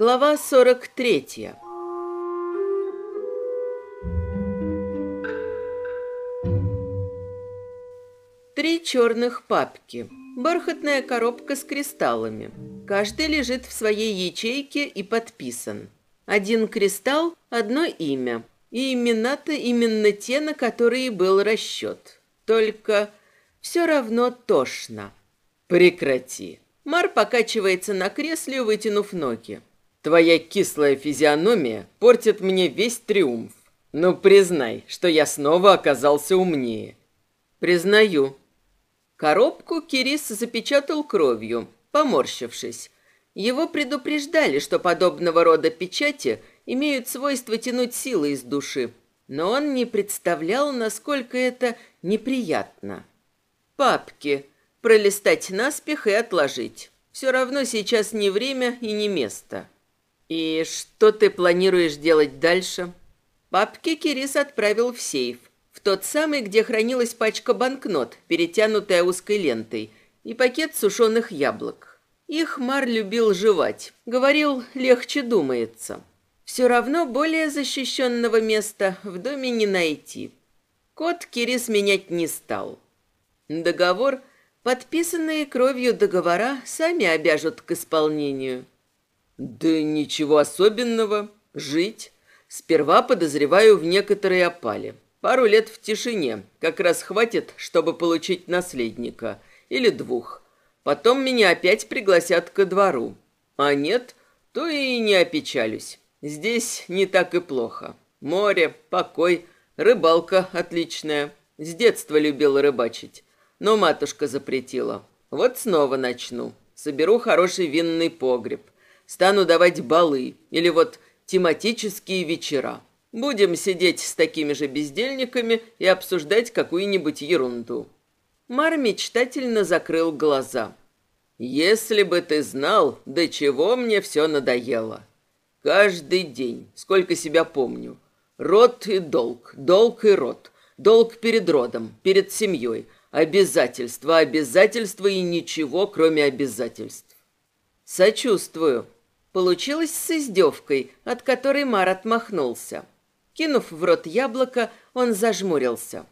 Глава 43 Три черных папки. Бархатная коробка с кристаллами. Каждый лежит в своей ячейке и подписан. Один кристалл – одно имя. И имена-то именно те, на которые был расчет. Только все равно тошно. Прекрати. Мар покачивается на кресле, вытянув ноги. Твоя кислая физиономия портит мне весь триумф. Но признай, что я снова оказался умнее. Признаю. Коробку Кирис запечатал кровью, поморщившись. Его предупреждали, что подобного рода печати имеют свойство тянуть силы из души, но он не представлял, насколько это неприятно. Папки. Пролистать наспех и отложить. Все равно сейчас не время и не место. «И что ты планируешь делать дальше?» Папки Кирис отправил в сейф, в тот самый, где хранилась пачка банкнот, перетянутая узкой лентой, и пакет сушеных яблок. Их Мар любил жевать, говорил, легче думается. Все равно более защищенного места в доме не найти. Код Кирис менять не стал. Договор, подписанные кровью договора, сами обяжут к исполнению. Да ничего особенного. Жить. Сперва подозреваю в некоторой опале. Пару лет в тишине. Как раз хватит, чтобы получить наследника. Или двух. Потом меня опять пригласят ко двору. А нет, то и не опечалюсь. Здесь не так и плохо. Море, покой, рыбалка отличная. С детства любила рыбачить. Но матушка запретила. Вот снова начну. Соберу хороший винный погреб. Стану давать балы или вот тематические вечера. Будем сидеть с такими же бездельниками и обсуждать какую-нибудь ерунду». Мар мечтательно закрыл глаза. «Если бы ты знал, до чего мне все надоело. Каждый день, сколько себя помню. Род и долг, долг и род. Долг перед родом, перед семьей. Обязательства, обязательства и ничего, кроме обязательств. Сочувствую. Получилось с издевкой, от которой Мар отмахнулся. Кинув в рот яблоко, он зажмурился.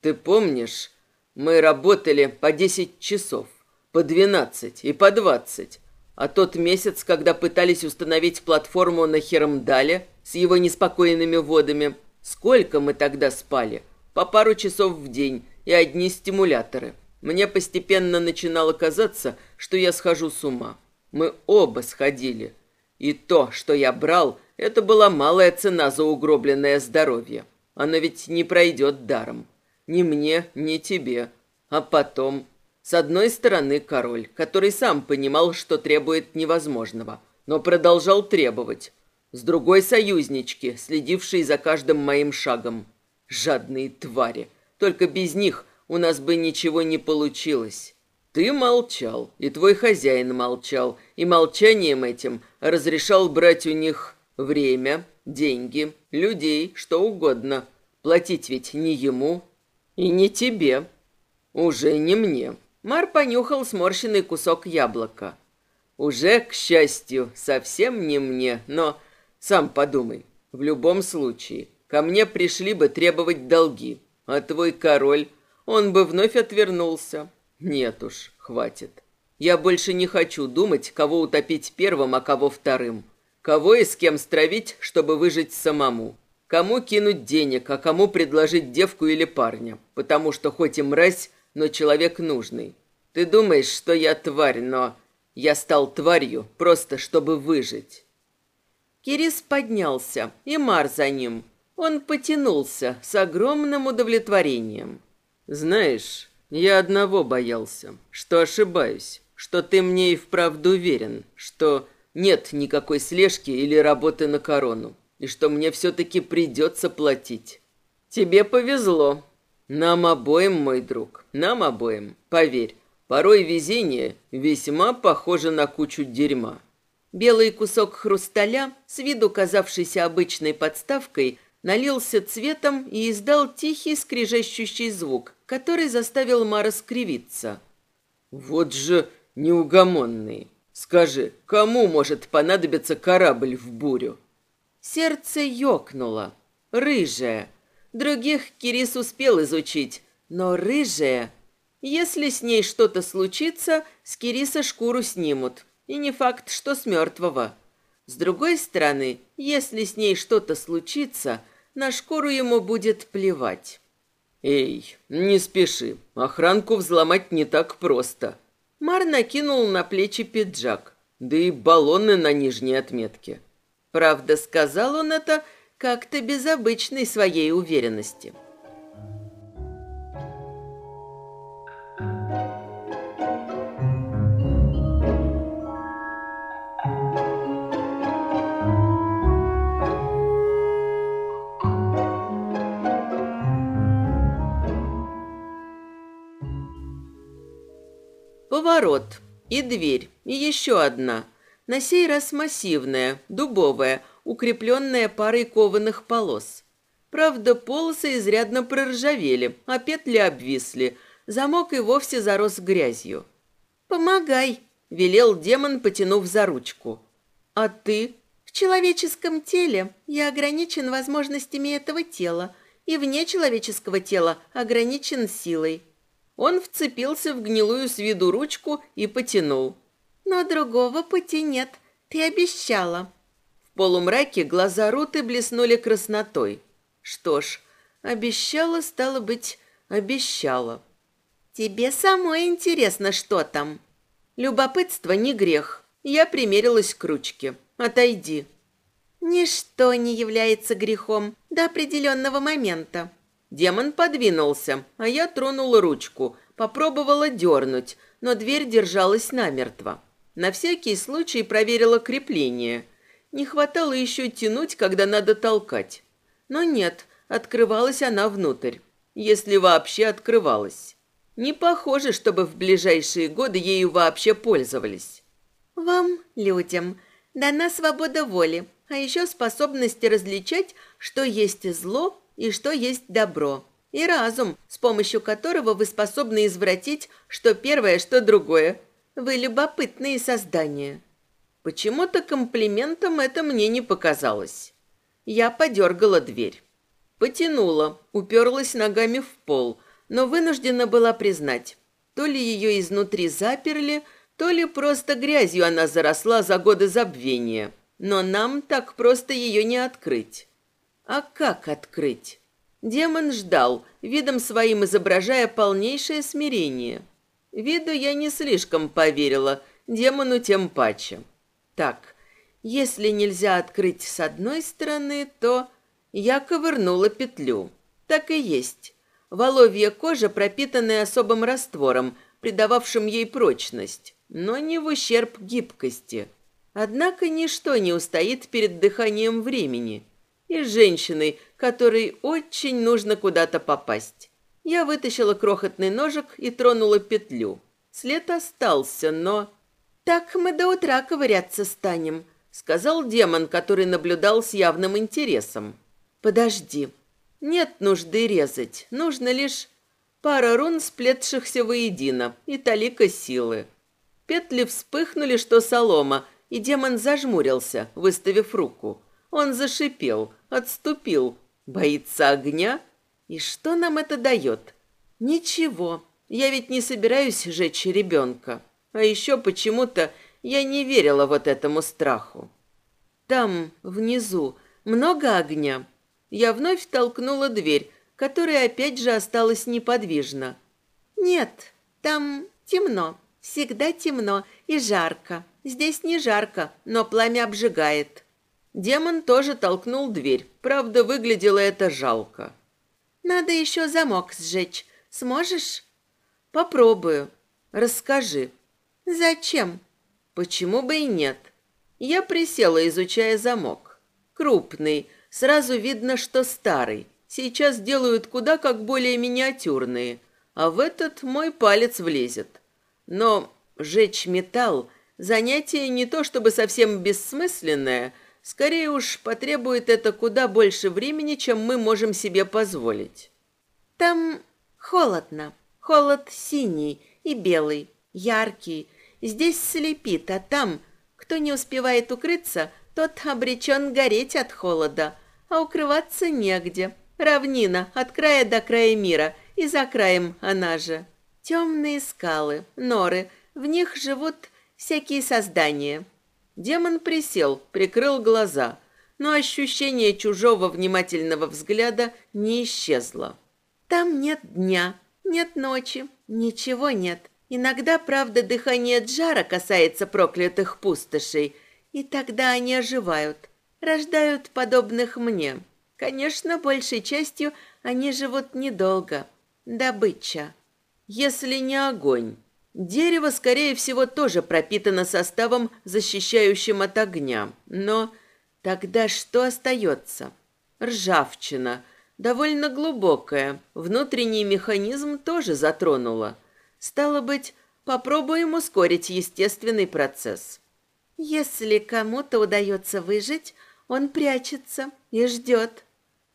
«Ты помнишь, мы работали по десять часов, по двенадцать и по двадцать, а тот месяц, когда пытались установить платформу на Херамдале с его неспокойными водами, сколько мы тогда спали? По пару часов в день и одни стимуляторы. Мне постепенно начинало казаться, что я схожу с ума. Мы оба сходили. И то, что я брал, это была малая цена за угробленное здоровье. Оно ведь не пройдет даром. Ни мне, ни тебе. А потом... С одной стороны король, который сам понимал, что требует невозможного, но продолжал требовать. С другой союзнички, следившие за каждым моим шагом. Жадные твари. Только без них у нас бы ничего не получилось. Ты молчал, и твой хозяин молчал, и молчанием этим разрешал брать у них время, деньги, людей, что угодно. Платить ведь не ему и не тебе. Уже не мне. Мар понюхал сморщенный кусок яблока. Уже, к счастью, совсем не мне, но сам подумай, в любом случае, ко мне пришли бы требовать долги, а твой король, он бы вновь отвернулся. Нет уж, хватит. Я больше не хочу думать, кого утопить первым, а кого вторым. Кого и с кем стравить, чтобы выжить самому. Кому кинуть денег, а кому предложить девку или парня. Потому что хоть и мразь, но человек нужный. Ты думаешь, что я тварь, но я стал тварью просто, чтобы выжить. Кирис поднялся, и Мар за ним. Он потянулся с огромным удовлетворением. Знаешь, я одного боялся, что ошибаюсь, что ты мне и вправду уверен, что нет никакой слежки или работы на корону, и что мне все-таки придется платить. Тебе повезло. Нам обоим, мой друг, нам обоим, поверь. Порой везение весьма похоже на кучу дерьма. Белый кусок хрусталя, с виду казавшийся обычной подставкой, налился цветом и издал тихий скрежещущий звук, который заставил Мара скривиться. «Вот же неугомонный! Скажи, кому может понадобиться корабль в бурю?» Сердце ёкнуло. Рыжая. Других Кирис успел изучить, но рыжая... Если с ней что-то случится, с Кириса шкуру снимут. И не факт, что с мертвого. С другой стороны, если с ней что-то случится, на шкуру ему будет плевать. «Эй, не спеши, охранку взломать не так просто». Мар накинул на плечи пиджак, да и баллоны на нижней отметке. Правда, сказал он это как-то без обычной своей уверенности. Поворот. И дверь. И еще одна. На сей раз массивная, дубовая, укрепленная парой кованых полос. Правда, полосы изрядно проржавели, а петли обвисли. Замок и вовсе зарос грязью. «Помогай», — велел демон, потянув за ручку. «А ты?» «В человеческом теле я ограничен возможностями этого тела, и вне человеческого тела ограничен силой. Он вцепился в гнилую с виду ручку и потянул. «Но другого пути нет. Ты обещала». В полумраке глаза Руты блеснули краснотой. Что ж, обещала, стало быть, обещала. «Тебе самой интересно, что там?» «Любопытство не грех. Я примерилась к ручке. Отойди». «Ничто не является грехом до определенного момента», Демон подвинулся, а я тронула ручку, попробовала дернуть, но дверь держалась намертво. На всякий случай проверила крепление. Не хватало еще тянуть, когда надо толкать. Но нет, открывалась она внутрь. Если вообще открывалась. Не похоже, чтобы в ближайшие годы ею вообще пользовались. «Вам, людям, дана свобода воли, а еще способность различать, что есть зло, и что есть добро, и разум, с помощью которого вы способны извратить что первое, что другое. Вы любопытные создания. Почему-то комплиментом это мне не показалось. Я подергала дверь. Потянула, уперлась ногами в пол, но вынуждена была признать, то ли ее изнутри заперли, то ли просто грязью она заросла за годы забвения. Но нам так просто ее не открыть. А как открыть? Демон ждал, видом своим изображая полнейшее смирение. Виду я не слишком поверила, демону тем паче. Так, если нельзя открыть с одной стороны, то... Я ковырнула петлю. Так и есть. Воловья кожа, пропитанная особым раствором, придававшим ей прочность, но не в ущерб гибкости. Однако ничто не устоит перед дыханием времени – и женщиной, которой очень нужно куда-то попасть. Я вытащила крохотный ножик и тронула петлю. След остался, но... «Так мы до утра ковыряться станем», — сказал демон, который наблюдал с явным интересом. «Подожди. Нет нужды резать. Нужно лишь пара рун, сплетшихся воедино, и талика силы». Петли вспыхнули, что солома, и демон зажмурился, выставив руку. Он зашипел, отступил, боится огня. И что нам это дает? Ничего. Я ведь не собираюсь жечь ребенка. А еще почему-то я не верила вот этому страху. Там, внизу, много огня. Я вновь толкнула дверь, которая опять же осталась неподвижна. Нет, там темно. Всегда темно и жарко. Здесь не жарко, но пламя обжигает. Демон тоже толкнул дверь. Правда, выглядело это жалко. «Надо еще замок сжечь. Сможешь?» «Попробую. Расскажи». «Зачем?» «Почему бы и нет?» Я присела, изучая замок. Крупный, сразу видно, что старый. Сейчас делают куда как более миниатюрные, а в этот мой палец влезет. Но жечь металл – занятие не то чтобы совсем бессмысленное, скорее уж потребует это куда больше времени, чем мы можем себе позволить. Там холодно. Холод синий и белый, яркий. Здесь слепит, а там, кто не успевает укрыться, тот обречен гореть от холода, а укрываться негде. Равнина от края до края мира, и за краем она же. Темные скалы, норы, в них живут всякие создания. Демон присел, прикрыл глаза, но ощущение чужого внимательного взгляда не исчезло. Там нет дня, нет ночи, ничего нет. Иногда, правда, дыхание Джара касается проклятых пустошей, и тогда они оживают, рождают подобных мне. Конечно, большей частью они живут недолго. Добыча. Если не огонь. Дерево, скорее всего, тоже пропитано составом, защищающим от огня. Но тогда что остается? Ржавчина. Довольно глубокая. Внутренний механизм тоже затронула. Стало быть, попробуем ускорить естественный процесс. Если кому-то удается выжить, он прячется и ждет.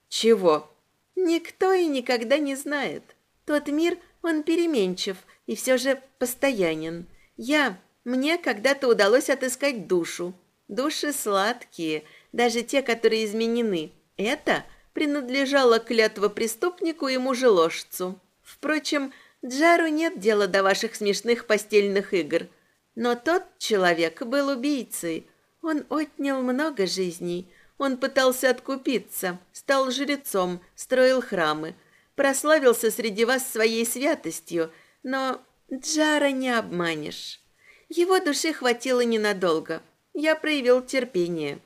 Чего? Никто и никогда не знает. Тот мир, он переменчив и все же постоянен. Я, мне когда-то удалось отыскать душу. Души сладкие, даже те, которые изменены. Это принадлежало клятва преступнику и мужеложцу. Впрочем, Джару нет дела до ваших смешных постельных игр. Но тот человек был убийцей. Он отнял много жизней, он пытался откупиться, стал жрецом, строил храмы, прославился среди вас своей святостью, но Джара не обманешь. Его души хватило ненадолго. Я проявил терпение.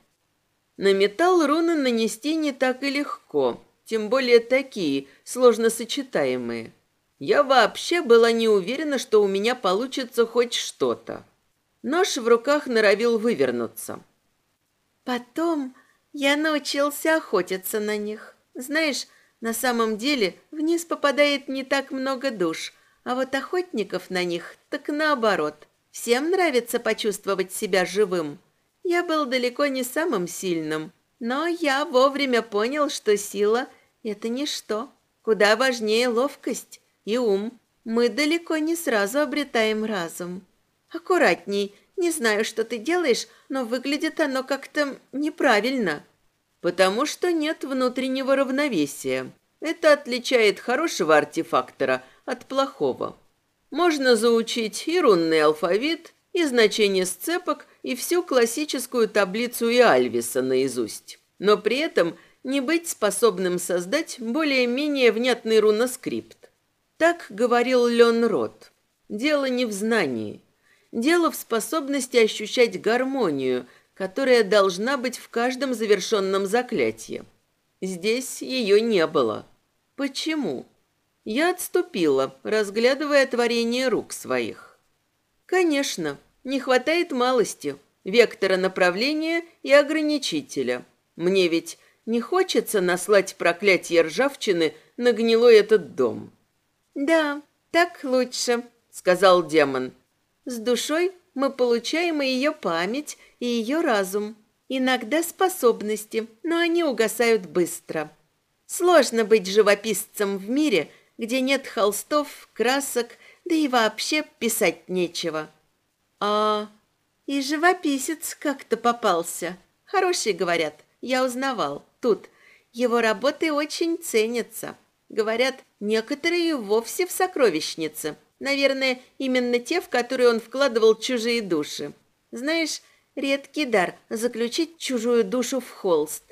На металл руны нанести не так и легко, тем более такие, сложно сочетаемые. Я вообще была не уверена, что у меня получится хоть что-то. Нож в руках норовил вывернуться. Потом я научился охотиться на них. Знаешь, на самом деле вниз попадает не так много душ, а вот охотников на них так наоборот. Всем нравится почувствовать себя живым. Я был далеко не самым сильным, но я вовремя понял, что сила – это ничто. Куда важнее ловкость и ум. Мы далеко не сразу обретаем разум. Аккуратней, не знаю, что ты делаешь, но выглядит оно как-то неправильно. Потому что нет внутреннего равновесия. Это отличает хорошего артефактора от плохого. Можно заучить и рунный алфавит, и значение сцепок, и всю классическую таблицу и Альвиса наизусть. Но при этом не быть способным создать более-менее внятный руноскрипт. Так говорил Лен Рот. Дело не в знании, Дело в способности ощущать гармонию, которая должна быть в каждом завершенном заклятии. Здесь ее не было. Почему? Я отступила, разглядывая творение рук своих. Конечно, не хватает малости, вектора направления и ограничителя. Мне ведь не хочется наслать проклятие ржавчины на гнилой этот дом. «Да, так лучше», — сказал демон. С душой мы получаем и ее память, и ее разум. Иногда способности, но они угасают быстро. Сложно быть живописцем в мире, где нет холстов, красок, да и вообще писать нечего. А и живописец как-то попался. Хороший, говорят, я узнавал. Тут его работы очень ценятся. Говорят, некоторые вовсе в сокровищнице – Наверное, именно те, в которые он вкладывал чужие души. Знаешь, редкий дар заключить чужую душу в холст.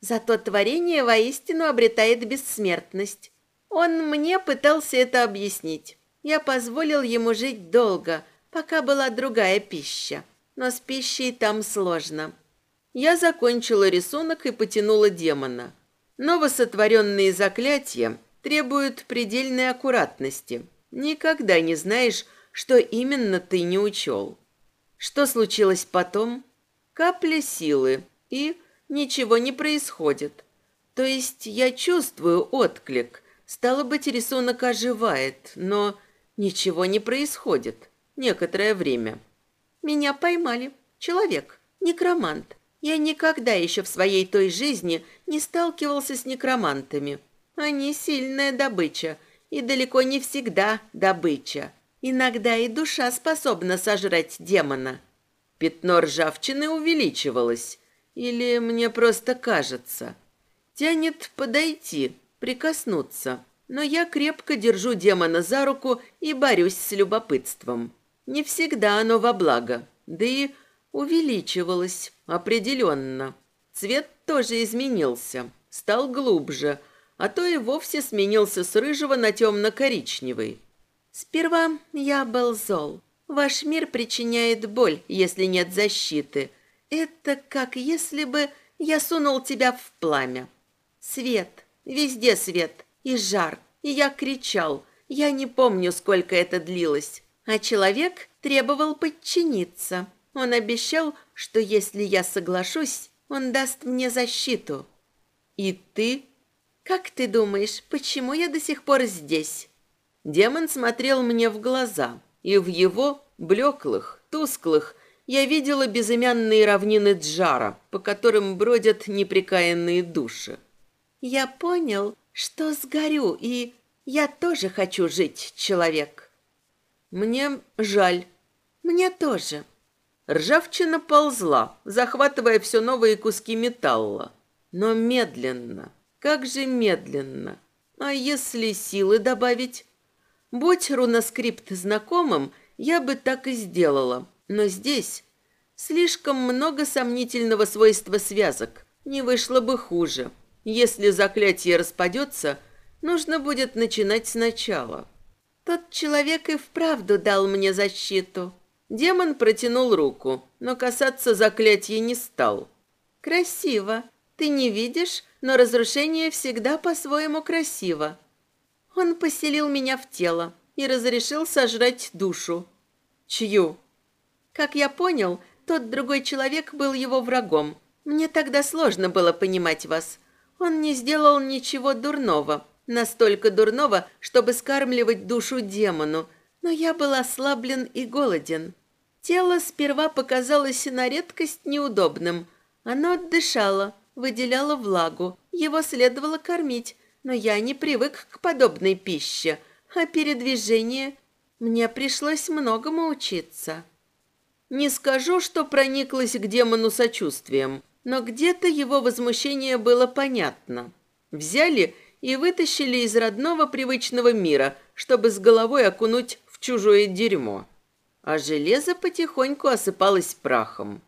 Зато творение воистину обретает бессмертность. Он мне пытался это объяснить. Я позволил ему жить долго, пока была другая пища. Но с пищей там сложно. Я закончила рисунок и потянула демона. Новосотворенные заклятия требуют предельной аккуратности – Никогда не знаешь, что именно ты не учел. Что случилось потом? Капля силы, и ничего не происходит. То есть я чувствую отклик. Стало быть, рисунок оживает, но ничего не происходит. некоторое время. Меня поймали. Человек, некромант. Я никогда еще в своей той жизни не сталкивался с некромантами. Они сильная добыча, и далеко не всегда добыча. Иногда и душа способна сожрать демона. Пятно ржавчины увеличивалось. Или мне просто кажется. Тянет подойти, прикоснуться. Но я крепко держу демона за руку и борюсь с любопытством. Не всегда оно во благо. Да и увеличивалось, определенно. Цвет тоже изменился, стал глубже, а то и вовсе сменился с рыжего на темно-коричневый. Сперва я был зол. Ваш мир причиняет боль, если нет защиты. Это как если бы я сунул тебя в пламя. Свет, везде свет, и жар, и я кричал. Я не помню, сколько это длилось. А человек требовал подчиниться. Он обещал, что если я соглашусь, он даст мне защиту. И ты? Как ты думаешь, почему я до сих пор здесь? Демон смотрел мне в глаза, и в его блеклых, тусклых, я видела безымянные равнины Джара, по которым бродят неприкаянные души. Я понял, что сгорю, и я тоже хочу жить, человек. Мне жаль. Мне тоже. Ржавчина ползла, захватывая все новые куски металла. Но медленно. Как же медленно. А если силы добавить? Будь руноскрипт знакомым, я бы так и сделала. Но здесь слишком много сомнительного свойства связок. Не вышло бы хуже. Если заклятие распадется, нужно будет начинать сначала. Тот человек и вправду дал мне защиту. Демон протянул руку, но касаться заклятия не стал. Красиво. Ты не видишь, но разрушение всегда по-своему красиво. Он поселил меня в тело и разрешил сожрать душу. Чью? Как я понял, тот другой человек был его врагом. Мне тогда сложно было понимать вас. Он не сделал ничего дурного, Настолько дурного, чтобы скармливать душу демону, но я был ослаблен и голоден. Тело сперва показалось на редкость неудобным. Оно отдышало, выделяло влагу, его следовало кормить, но я не привык к подобной пище, а передвижение... Мне пришлось многому учиться. Не скажу, что прониклась к демону сочувствием, но где-то его возмущение было понятно. Взяли и вытащили из родного привычного мира, чтобы с головой окунуть в чужое дерьмо. А железо потихоньку осыпалось прахом.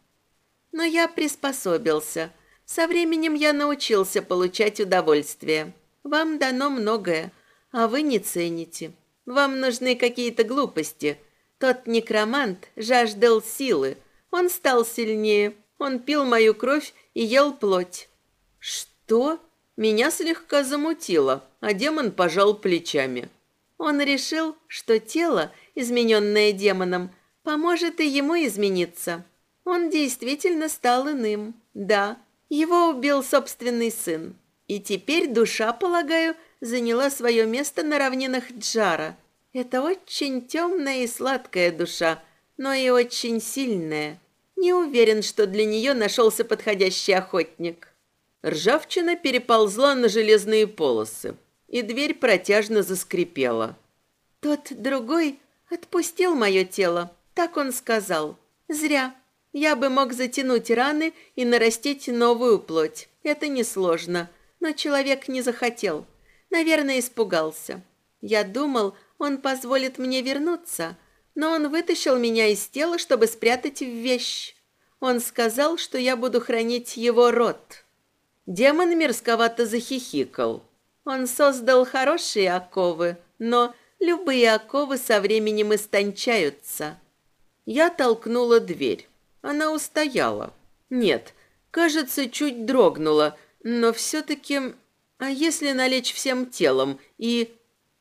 Но я приспособился. Со временем я научился получать удовольствие. Вам дано многое, а вы не цените. Вам нужны какие-то глупости. Тот некромант жаждал силы. Он стал сильнее. Он пил мою кровь и ел плоть. Что? Меня слегка замутило, а демон пожал плечами. Он решил, что тело, измененное демоном, поможет и ему измениться. Он действительно стал иным. Да, его убил собственный сын. И теперь душа, полагаю, заняла свое место на равнинах Джара. Это очень темная и сладкая душа, но и очень сильная. Не уверен, что для нее нашелся подходящий охотник. Ржавчина переползла на железные полосы, и дверь протяжно заскрипела. «Тот другой отпустил мое тело», — так он сказал. «Зря. Я бы мог затянуть раны и нарастить новую плоть. Это несложно. Но человек не захотел. Наверное, испугался. Я думал, он позволит мне вернуться, но он вытащил меня из тела, чтобы спрятать в вещь. Он сказал, что я буду хранить его род». Демон мерзковато захихикал. Он создал хорошие оковы, но любые оковы со временем истончаются. Я толкнула дверь. Она устояла. Нет, кажется, чуть дрогнула, но все-таки... А если налечь всем телом и...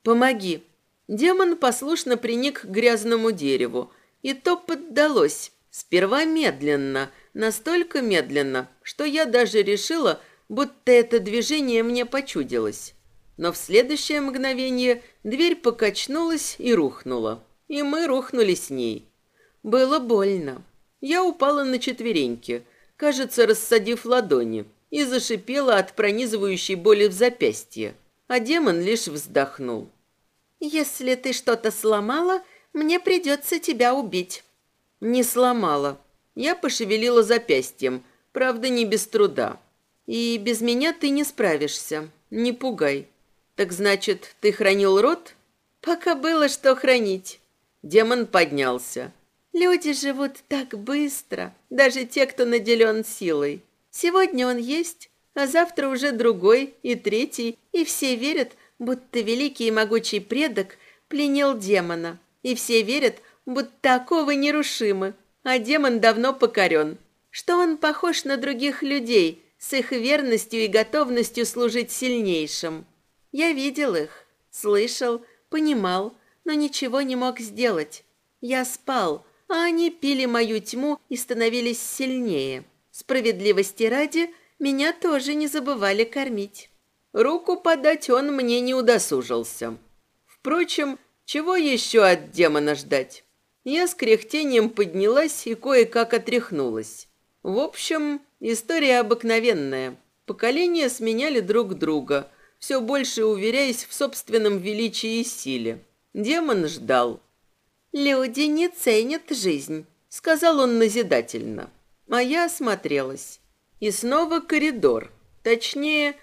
Помоги. Демон послушно приник к грязному дереву, и то поддалось. Сперва медленно, настолько медленно, что я даже решила, будто это движение мне почудилось. Но в следующее мгновение дверь покачнулась и рухнула. и мы рухнули с ней. Было больно. Я упала на четвереньки, кажется, рассадив ладони, и зашипела от пронизывающей боли в запястье. А демон лишь вздохнул. «Если ты что-то сломала, мне придется тебя убить». «Не сломала. Я пошевелила запястьем, правда, не без труда. И без меня ты не справишься. Не пугай. Так значит, ты хранил рот?» «Пока было что хранить». Демон поднялся. Люди живут так быстро, даже те, кто наделен силой. Сегодня он есть, а завтра уже другой и третий, и все верят, будто великий и могучий предок пленил демона. И все верят, будто оковы нерушимы, а демон давно покорен. Что он похож на других людей с их верностью и готовностью служить сильнейшим. Я видел их, слышал, понимал, но ничего не мог сделать. Я спал, а они пили мою тьму и становились сильнее. Справедливости ради, меня тоже не забывали кормить. Руку подать он мне не удосужился. Впрочем, чего еще от демона ждать? Я с кряхтением поднялась и кое-как отряхнулась. В общем, история обыкновенная. Поколения сменяли друг друга, все больше уверяясь в собственном величии и силе. Демон ждал. «Люди не ценят жизнь», — сказал он назидательно. А я осмотрелась. И снова коридор. Точнее,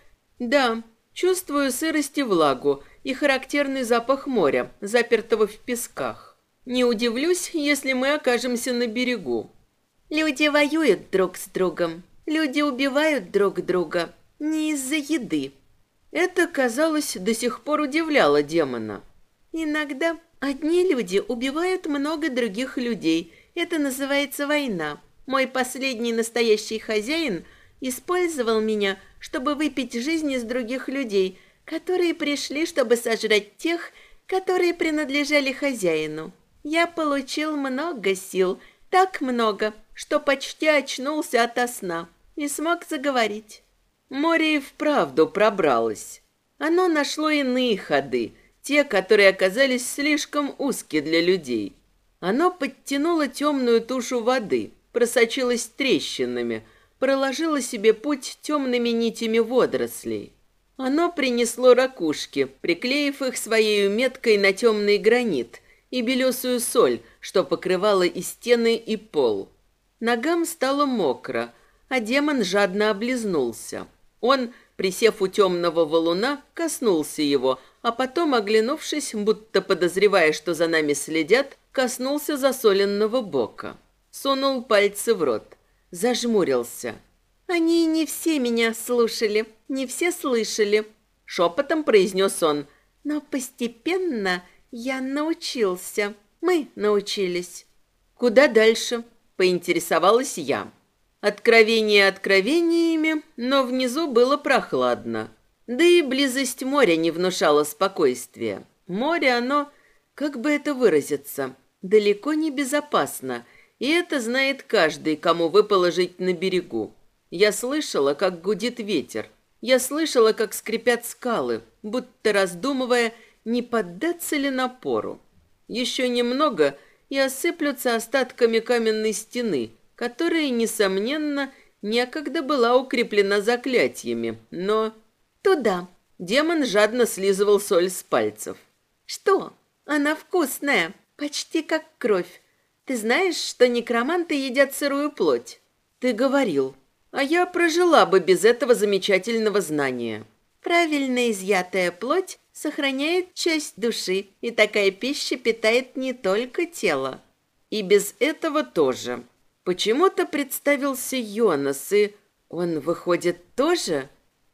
да, чувствую сырость и влагу и характерный запах моря, запертого в песках. Не удивлюсь, если мы окажемся на берегу. Люди воюют друг с другом. Люди убивают друг друга. Не из-за еды. Это, казалось, до сих пор удивляло демона. Иногда Одни люди убивают много других людей. Это называется война. Мой последний настоящий хозяин использовал меня, чтобы выпить жизни из других людей, которые пришли, чтобы сожрать тех, которые принадлежали хозяину. Я получил много сил, так много, что почти очнулся ото сна и смог заговорить. Море и вправду пробралось. Оно нашло иные ходы – те, которые оказались слишком узки для людей. Оно подтянуло темную тушу воды, просочилось трещинами, проложило себе путь темными нитями водорослей. Оно принесло ракушки, приклеив их своей меткой на темный гранит и белесую соль, что покрывала и стены, и пол. Ногам стало мокро, а демон жадно облизнулся. Он, присев у темного валуна, коснулся его, а потом, оглянувшись, будто подозревая, что за нами следят, коснулся засоленного бока. Сунул пальцы в рот. Зажмурился. «Они не все меня слушали, не все слышали», — шепотом произнес он. «Но постепенно я научился. Мы научились». «Куда дальше?» — поинтересовалась я. Откровение откровениями, но внизу было прохладно. Да и близость моря не внушала спокойствия. Море, оно, как бы это выразиться, далеко не безопасно, и это знает каждый, кому выпало жить на берегу. Я слышала, как гудит ветер. Я слышала, как скрипят скалы, будто раздумывая, не поддаться ли напору. Еще немного, и осыплются остатками каменной стены, которая, несомненно, некогда была укреплена заклятиями, но Туда. Демон жадно слизывал соль с пальцев. Что? Она вкусная, почти как кровь. Ты знаешь, что некроманты едят сырую плоть? Ты говорил. А я прожила бы без этого замечательного знания. Правильно изъятая плоть сохраняет часть души, и такая пища питает не только тело. И без этого тоже. Почему-то представился Йонас, и он, выходит, тоже...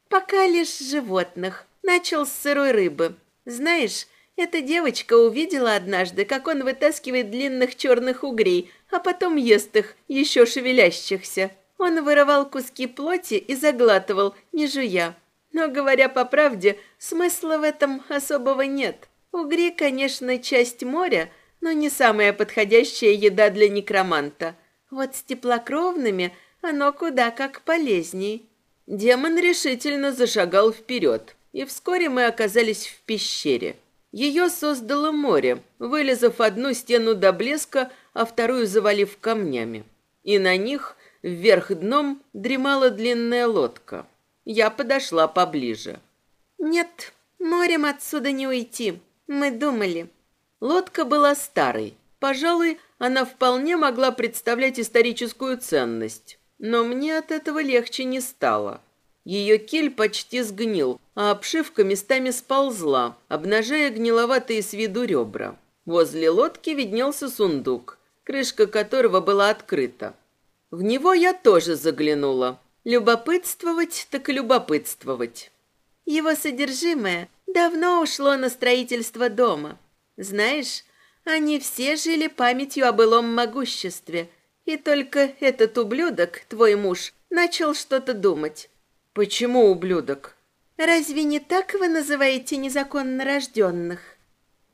Пока лишь животных. Начал с сырой рыбы. Знаешь, эта девочка увидела однажды, как он вытаскивает длинных черных угрей, а потом ест их, еще шевелящихся. Он вырывал куски плоти и заглатывал, не жуя. Но, говоря по правде, смысла в этом особого нет. Угри, конечно, часть моря, но не самая подходящая еда для некроманта. Вот с теплокровными оно куда как полезней. Демон решительно зашагал вперед, и вскоре мы оказались в пещере. Ее создало море, вылезав одну стену до блеска, а вторую завалив камнями. И на них, вверх дном, дремала длинная лодка. Я подошла поближе. «Нет, морем отсюда не уйти. Мы думали». Лодка была старой. Пожалуй, она вполне могла представлять историческую ценность. Но мне от этого легче не стало. Ее киль почти сгнил, а обшивка местами сползла, обнажая гниловатые с виду ребра. Возле лодки виднелся сундук, крышка которого была открыта. В него я тоже заглянула. Любопытствовать так любопытствовать. Его содержимое давно ушло на строительство дома. Знаешь, они все жили памятью о былом могуществе, и только этот ублюдок, твой муж, начал что-то думать. Почему ублюдок? Разве не так вы называете незаконно рожденных?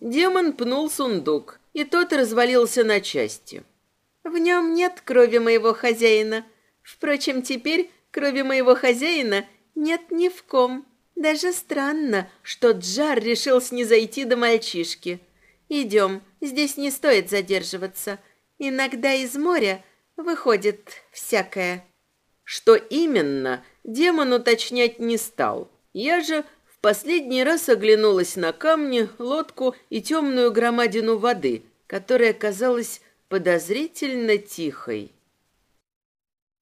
Демон пнул сундук, и тот развалился на части. В нем нет крови моего хозяина. Впрочем, теперь крови моего хозяина нет ни в ком. Даже странно, что Джар решил снизойти до мальчишки. Идем, здесь не стоит задерживаться. Иногда из моря выходит всякое. Что именно, демон уточнять не стал. Я же в последний раз оглянулась на камни, лодку и темную громадину воды, которая казалась подозрительно тихой.